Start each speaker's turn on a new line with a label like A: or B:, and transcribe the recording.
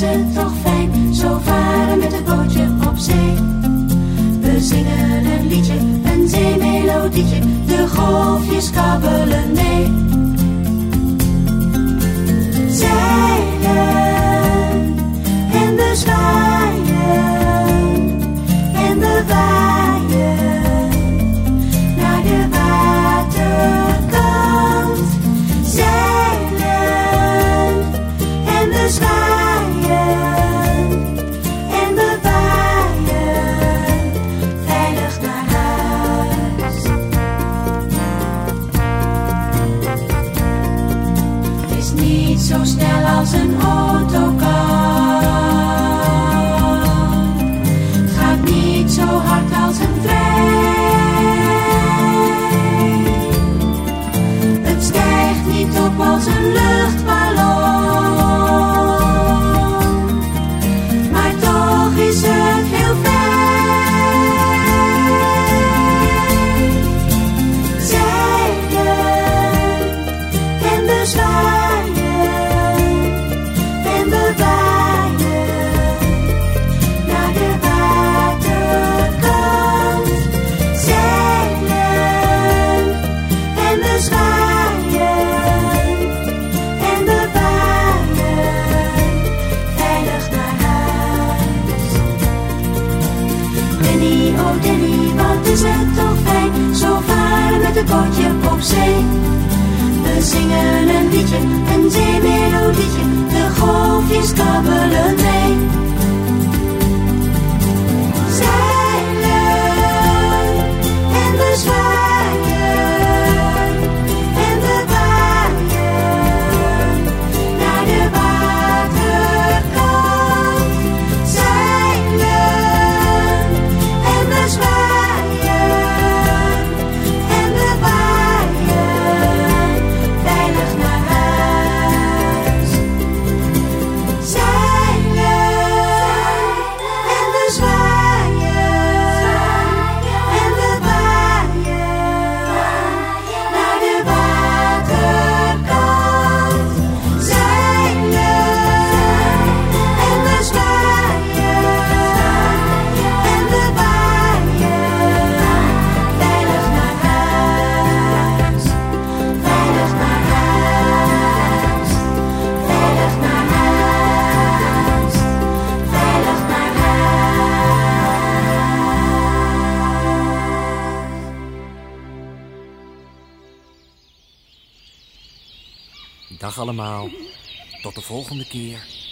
A: het toch fijn, zo varen met het bootje op zee. We zingen een liedje, een zeemelodietje, de golfjes kabbelen mee. Zeilen en we zwaaien en we waaien naar de waterkant. Zeilen en we zwaaien zo snel als een auto kan. Bootje op zee. We zingen een liedje, een zeemelodietje,
B: Dag allemaal. Tot de volgende keer.